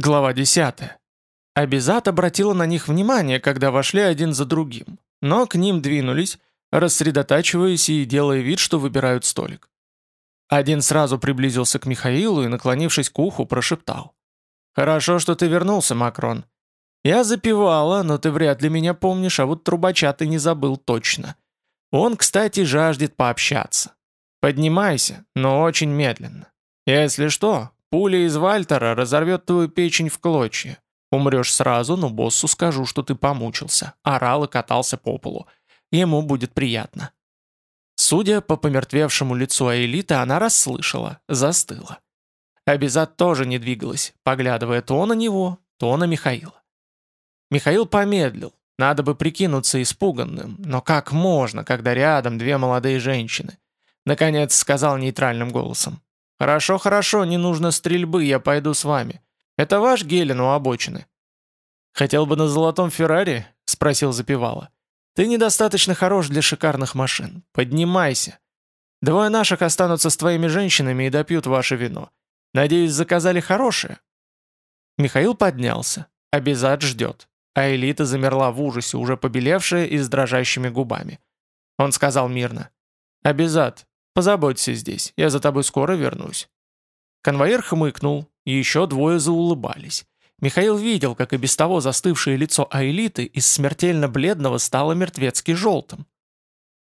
Глава 10. Абизат обратила на них внимание, когда вошли один за другим, но к ним двинулись, рассредотачиваясь и делая вид, что выбирают столик. Один сразу приблизился к Михаилу и, наклонившись к уху, прошептал. «Хорошо, что ты вернулся, Макрон. Я запевала, но ты вряд ли меня помнишь, а вот трубача ты не забыл точно. Он, кстати, жаждет пообщаться. Поднимайся, но очень медленно. Если что, Пуля из Вальтера разорвет твою печень в клочья. Умрешь сразу, но боссу скажу, что ты помучился, орал и катался по полу. Ему будет приятно». Судя по помертвевшему лицу Аэлиты, она расслышала, застыла. Абизат тоже не двигалась, поглядывая то на него, то на Михаила. Михаил помедлил, надо бы прикинуться испуганным, но как можно, когда рядом две молодые женщины? Наконец сказал нейтральным голосом. «Хорошо, хорошо, не нужно стрельбы, я пойду с вами. Это ваш Гелен у обочины?» «Хотел бы на золотом Феррари?» — спросил Запевала. «Ты недостаточно хорош для шикарных машин. Поднимайся. Двое наших останутся с твоими женщинами и допьют ваше вино. Надеюсь, заказали хорошее?» Михаил поднялся. Абизад ждет. А Элита замерла в ужасе, уже побелевшая и с дрожащими губами. Он сказал мирно. «Абизад, Позаботься здесь, я за тобой скоро вернусь». Конвоир хмыкнул, и еще двое заулыбались. Михаил видел, как и без того застывшее лицо Аэлиты из смертельно бледного стало мертвецки желтым.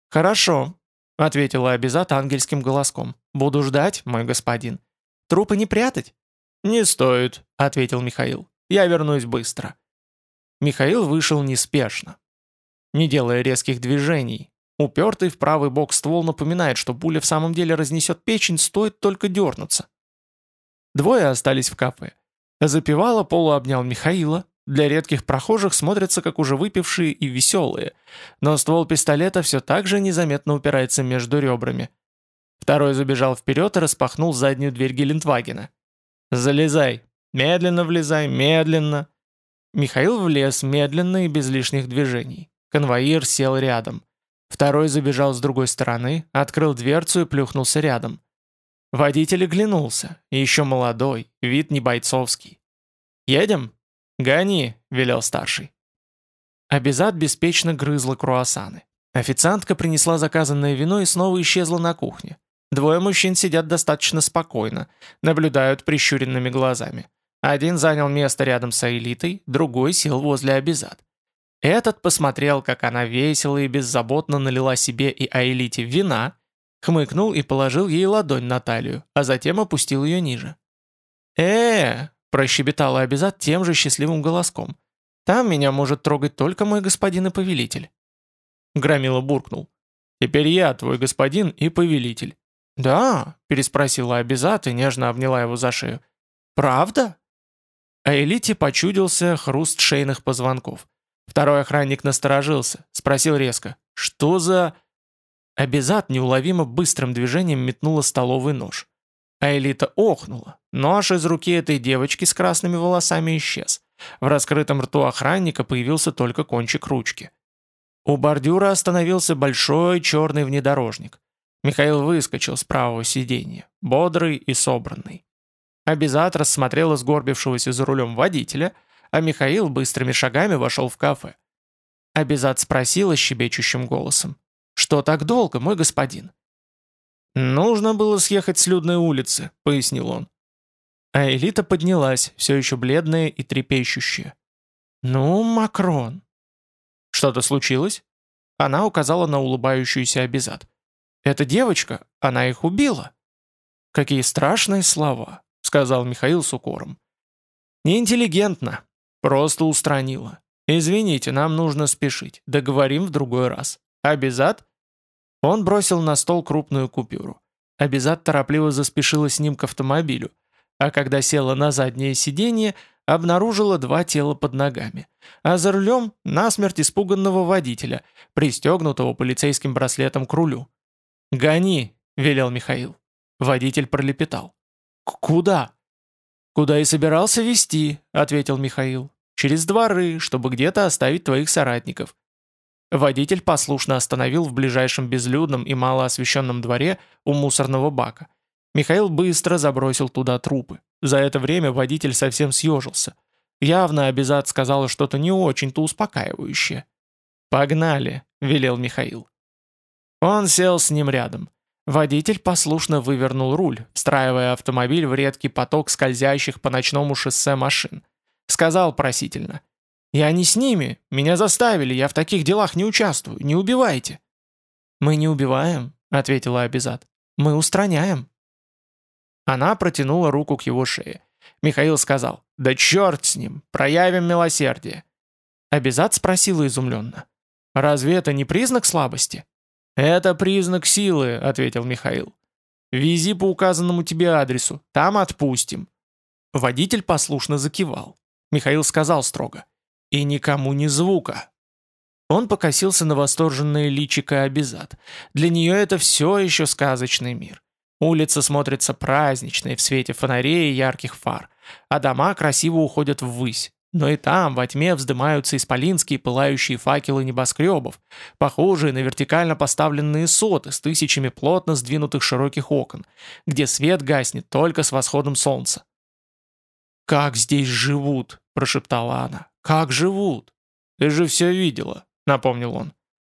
«Хорошо», — ответила Абизат ангельским голоском. «Буду ждать, мой господин. Трупы не прятать?» «Не стоит», — ответил Михаил. «Я вернусь быстро». Михаил вышел неспешно, не делая резких движений, Упертый в правый бок ствол напоминает, что пуля в самом деле разнесет печень, стоит только дернуться. Двое остались в кафе. Запевала, полуобнял Михаила. Для редких прохожих смотрятся как уже выпившие и веселые, но ствол пистолета все так же незаметно упирается между ребрами. Второй забежал вперед и распахнул заднюю дверь Гелендвагена. «Залезай! Медленно влезай, медленно!» Михаил влез медленно и без лишних движений. Конвоир сел рядом. Второй забежал с другой стороны, открыл дверцу и плюхнулся рядом. Водитель оглянулся, еще молодой, вид не бойцовский. «Едем?» «Гони», — велел старший. Абизад беспечно грызла круассаны. Официантка принесла заказанное вино и снова исчезла на кухне. Двое мужчин сидят достаточно спокойно, наблюдают прищуренными глазами. Один занял место рядом с Аэлитой, другой сел возле Абизад. Этот посмотрел, как она весело и беззаботно налила себе и Аэлите вина, хмыкнул и положил ей ладонь на талию, а затем опустил ее ниже. э, прощебетала Абизат тем же счастливым голоском. «Там меня может трогать только мой господин и повелитель». Громила буркнул. «Теперь я твой господин и повелитель». «Да?» – переспросила Абизат и нежно обняла его за шею. «Правда?» А Элите почудился хруст шейных позвонков. Второй охранник насторожился, спросил резко. «Что за...» Абизат неуловимо быстрым движением метнула столовый нож. А Элита охнула. Нож из руки этой девочки с красными волосами исчез. В раскрытом рту охранника появился только кончик ручки. У бордюра остановился большой черный внедорожник. Михаил выскочил с правого сиденья, бодрый и собранный. Абизат рассмотрела сгорбившегося за рулем водителя – а Михаил быстрыми шагами вошел в кафе. Абизад спросила щебечущим голосом. «Что так долго, мой господин?» «Нужно было съехать с людной улицы», — пояснил он. А Элита поднялась, все еще бледная и трепещущая. «Ну, Макрон...» «Что-то случилось?» Она указала на улыбающуюся Абизад. «Эта девочка, она их убила». «Какие страшные слова», — сказал Михаил с укором. «Неинтеллигентно. Просто устранила. Извините, нам нужно спешить. Договорим в другой раз. Абизад? Он бросил на стол крупную купюру. Абизад торопливо заспешила с ним к автомобилю, а когда села на заднее сиденье, обнаружила два тела под ногами, а за рулем насмерть испуганного водителя, пристегнутого полицейским браслетом к рулю. «Гони!» — велел Михаил. Водитель пролепетал. «Куда?» «Куда и собирался вести», — ответил Михаил. «Через дворы, чтобы где-то оставить твоих соратников». Водитель послушно остановил в ближайшем безлюдном и малоосвещенном дворе у мусорного бака. Михаил быстро забросил туда трупы. За это время водитель совсем съежился. Явно Абизад сказала что-то не очень-то успокаивающее. «Погнали», — велел Михаил. Он сел с ним рядом. Водитель послушно вывернул руль, встраивая автомобиль в редкий поток скользящих по ночному шоссе машин. Сказал просительно. «Я не с ними. Меня заставили. Я в таких делах не участвую. Не убивайте». «Мы не убиваем», — ответила Абизад. «Мы устраняем». Она протянула руку к его шее. Михаил сказал, «Да черт с ним! Проявим милосердие!» Абизад спросила изумленно, «Разве это не признак слабости?» «Это признак силы», — ответил Михаил. «Вези по указанному тебе адресу, там отпустим». Водитель послушно закивал. Михаил сказал строго, «И никому ни звука». Он покосился на восторженное личико Абизад. Для нее это все еще сказочный мир. Улица смотрится праздничной в свете фонарей и ярких фар, а дома красиво уходят ввысь. Но и там, во тьме, вздымаются исполинские пылающие факелы небоскребов, похожие на вертикально поставленные соты с тысячами плотно сдвинутых широких окон, где свет гаснет только с восходом солнца. «Как здесь живут!» – прошептала она. «Как живут!» «Ты же все видела», – напомнил он.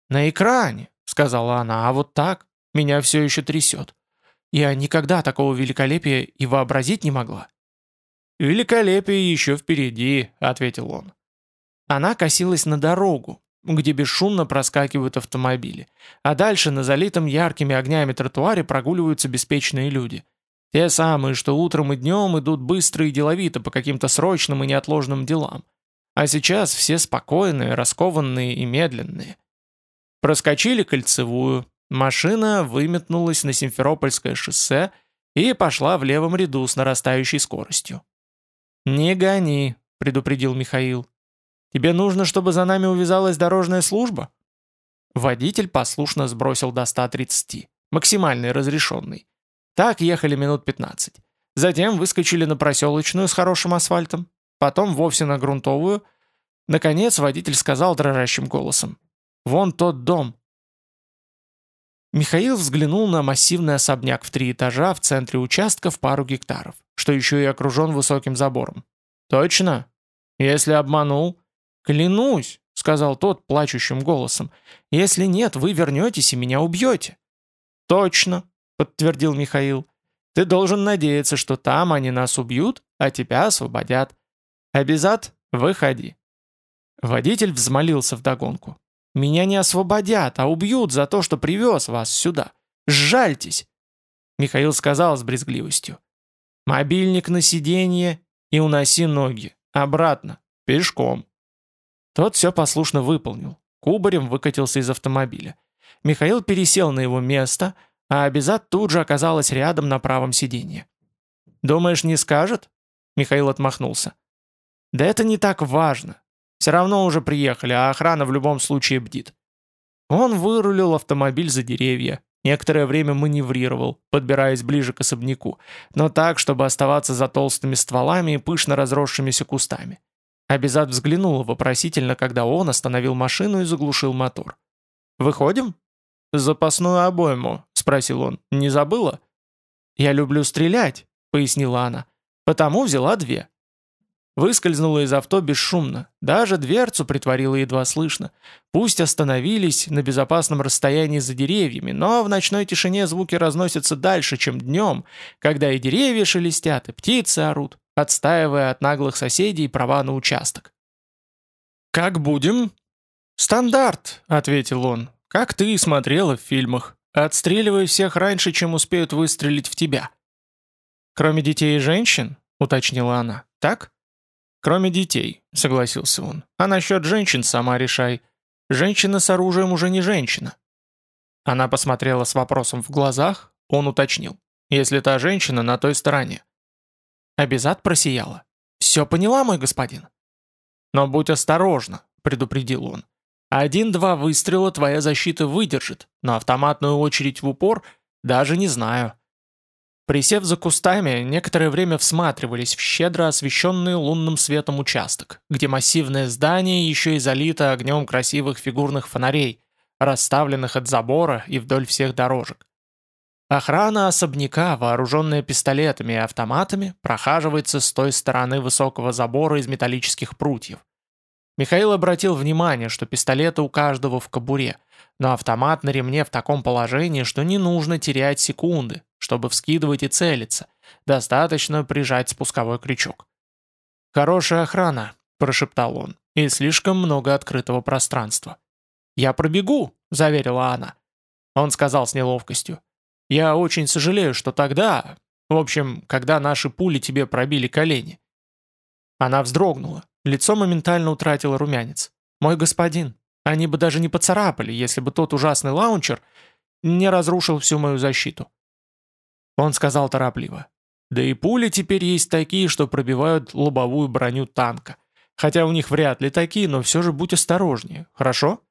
«На экране», – сказала она, – «а вот так меня все еще трясет. Я никогда такого великолепия и вообразить не могла». «Великолепие еще впереди», — ответил он. Она косилась на дорогу, где бесшумно проскакивают автомобили, а дальше на залитом яркими огнями тротуаре прогуливаются беспечные люди. Те самые, что утром и днем идут быстро и деловито по каким-то срочным и неотложным делам. А сейчас все спокойные, раскованные и медленные. Проскочили кольцевую, машина выметнулась на Симферопольское шоссе и пошла в левом ряду с нарастающей скоростью. «Не гони», — предупредил Михаил. «Тебе нужно, чтобы за нами увязалась дорожная служба?» Водитель послушно сбросил до 130, максимальный разрешенный. Так ехали минут 15. Затем выскочили на проселочную с хорошим асфальтом, потом вовсе на грунтовую. Наконец водитель сказал дрожащим голосом. «Вон тот дом». Михаил взглянул на массивный особняк в три этажа в центре участка в пару гектаров что еще и окружен высоким забором. «Точно? Если обманул?» «Клянусь», — сказал тот плачущим голосом. «Если нет, вы вернетесь и меня убьете». «Точно», — подтвердил Михаил. «Ты должен надеяться, что там они нас убьют, а тебя освободят. Обязат, выходи». Водитель взмолился вдогонку. «Меня не освободят, а убьют за то, что привез вас сюда. Сжальтесь!» Михаил сказал с брезгливостью. Мобильник на сиденье и уноси ноги. Обратно. Пешком. Тот все послушно выполнил. Кубарем выкатился из автомобиля. Михаил пересел на его место, а Абизат тут же оказалась рядом на правом сиденье. «Думаешь, не скажет?» Михаил отмахнулся. «Да это не так важно. Все равно уже приехали, а охрана в любом случае бдит». Он вырулил автомобиль за деревья, Некоторое время маневрировал, подбираясь ближе к особняку, но так, чтобы оставаться за толстыми стволами и пышно разросшимися кустами. Абизад взглянула вопросительно, когда он остановил машину и заглушил мотор. «Выходим?» «Запасную обойму», — спросил он. «Не забыла?» «Я люблю стрелять», — пояснила она. «Потому взяла две». Выскользнула из авто бесшумно, даже дверцу притворила едва слышно. Пусть остановились на безопасном расстоянии за деревьями, но в ночной тишине звуки разносятся дальше, чем днем, когда и деревья шелестят, и птицы орут, отстаивая от наглых соседей права на участок. «Как будем?» «Стандарт», — ответил он, — «как ты и смотрела в фильмах. Отстреливай всех раньше, чем успеют выстрелить в тебя». «Кроме детей и женщин?» — уточнила она. «Так?» «Кроме детей», — согласился он. «А насчет женщин сама решай. Женщина с оружием уже не женщина». Она посмотрела с вопросом в глазах, он уточнил. «Если та женщина на той стороне». Абизат просияла. «Все поняла, мой господин?» «Но будь осторожна», — предупредил он. «Один-два выстрела твоя защита выдержит, но автоматную очередь в упор даже не знаю. Присев за кустами, некоторое время всматривались в щедро освещенный лунным светом участок, где массивное здание еще и залито огнем красивых фигурных фонарей, расставленных от забора и вдоль всех дорожек. Охрана особняка, вооруженная пистолетами и автоматами, прохаживается с той стороны высокого забора из металлических прутьев. Михаил обратил внимание, что пистолеты у каждого в кобуре, но автомат на ремне в таком положении, что не нужно терять секунды, чтобы вскидывать и целиться. Достаточно прижать спусковой крючок. «Хорошая охрана», – прошептал он, – «и слишком много открытого пространства». «Я пробегу», – заверила она. Он сказал с неловкостью. «Я очень сожалею, что тогда... В общем, когда наши пули тебе пробили колени». Она вздрогнула. Лицо моментально утратило румянец. «Мой господин, они бы даже не поцарапали, если бы тот ужасный лаунчер не разрушил всю мою защиту». Он сказал торопливо. «Да и пули теперь есть такие, что пробивают лобовую броню танка. Хотя у них вряд ли такие, но все же будь осторожнее, хорошо?»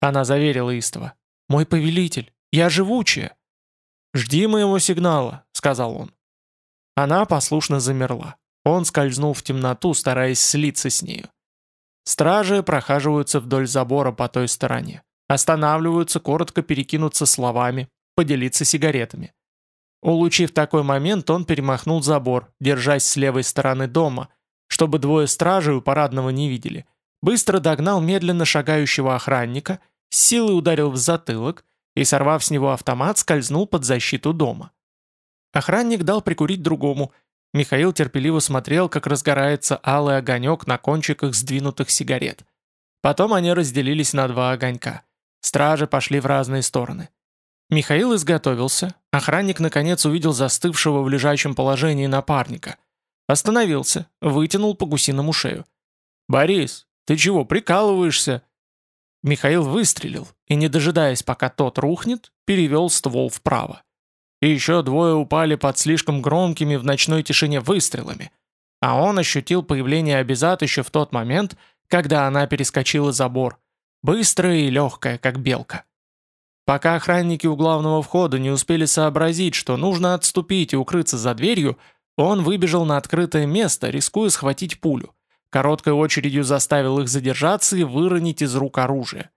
Она заверила истово. «Мой повелитель, я живучая». «Жди моего сигнала», — сказал он. Она послушно замерла. Он скользнул в темноту, стараясь слиться с нею. Стражи прохаживаются вдоль забора по той стороне. Останавливаются коротко перекинуться словами, поделиться сигаретами. Улучив такой момент, он перемахнул забор, держась с левой стороны дома, чтобы двое стражей у парадного не видели. Быстро догнал медленно шагающего охранника, с силой ударил в затылок и, сорвав с него автомат, скользнул под защиту дома. Охранник дал прикурить другому – Михаил терпеливо смотрел, как разгорается алый огонек на кончиках сдвинутых сигарет. Потом они разделились на два огонька. Стражи пошли в разные стороны. Михаил изготовился. Охранник наконец увидел застывшего в лежачем положении напарника. Остановился, вытянул по гусиному шею. «Борис, ты чего, прикалываешься?» Михаил выстрелил и, не дожидаясь, пока тот рухнет, перевел ствол вправо и еще двое упали под слишком громкими в ночной тишине выстрелами, а он ощутил появление Абизат еще в тот момент, когда она перескочила забор, быстрая и легкая, как белка. Пока охранники у главного входа не успели сообразить, что нужно отступить и укрыться за дверью, он выбежал на открытое место, рискуя схватить пулю. Короткой очередью заставил их задержаться и выронить из рук оружие.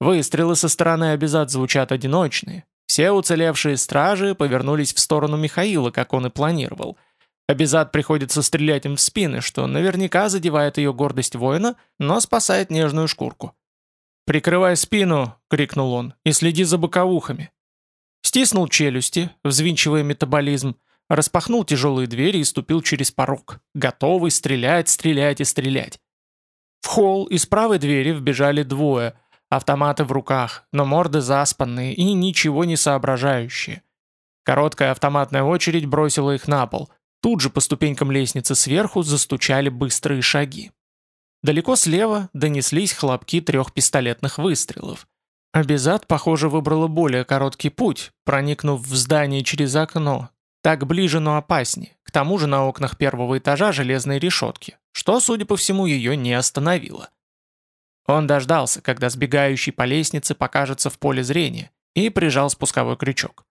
Выстрелы со стороны Абизат звучат одиночные, все уцелевшие стражи повернулись в сторону Михаила, как он и планировал. Абизад приходится стрелять им в спины, что наверняка задевает ее гордость воина, но спасает нежную шкурку. «Прикрывай спину!» — крикнул он. «И следи за боковухами!» Стиснул челюсти, взвинчивая метаболизм, распахнул тяжелые двери и ступил через порог, готовый стрелять, стрелять и стрелять. В холл из правой двери вбежали двое — Автоматы в руках, но морды заспанные и ничего не соображающие. Короткая автоматная очередь бросила их на пол. Тут же по ступенькам лестницы сверху застучали быстрые шаги. Далеко слева донеслись хлопки трех пистолетных выстрелов. Абизад, похоже, выбрала более короткий путь, проникнув в здание через окно. Так ближе, но опаснее. К тому же на окнах первого этажа железные решетки, что, судя по всему, ее не остановило. Он дождался, когда сбегающий по лестнице покажется в поле зрения, и прижал спусковой крючок.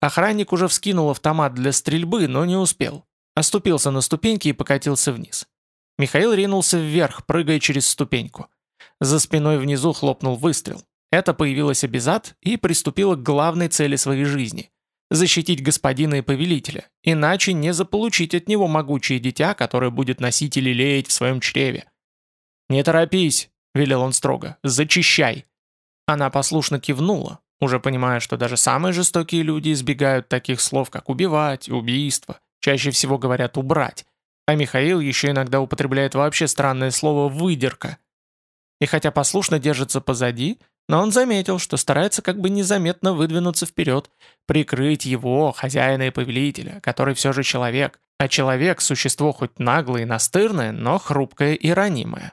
Охранник уже вскинул автомат для стрельбы, но не успел. Оступился на ступеньки и покатился вниз. Михаил ринулся вверх, прыгая через ступеньку. За спиной внизу хлопнул выстрел. Это появилась Абизат и приступила к главной цели своей жизни – защитить господина и повелителя, иначе не заполучить от него могучее дитя, которое будет носить и лелеять в своем чреве. «Не торопись», — велел он строго, — «зачищай!» Она послушно кивнула, уже понимая, что даже самые жестокие люди избегают таких слов, как «убивать», «убийство», чаще всего говорят «убрать», а Михаил еще иногда употребляет вообще странное слово «выдерка». И хотя послушно держится позади, но он заметил, что старается как бы незаметно выдвинуться вперед, прикрыть его, хозяина и повелителя, который все же человек, а человек – существо хоть наглое и настырное, но хрупкое и ранимое.